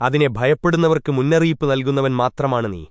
അതിനെ ഭയപ്പെടുന്നവർക്ക് മുന്നറിയിപ്പ് നൽകുന്നവൻ മാത്രമാണ് നീ.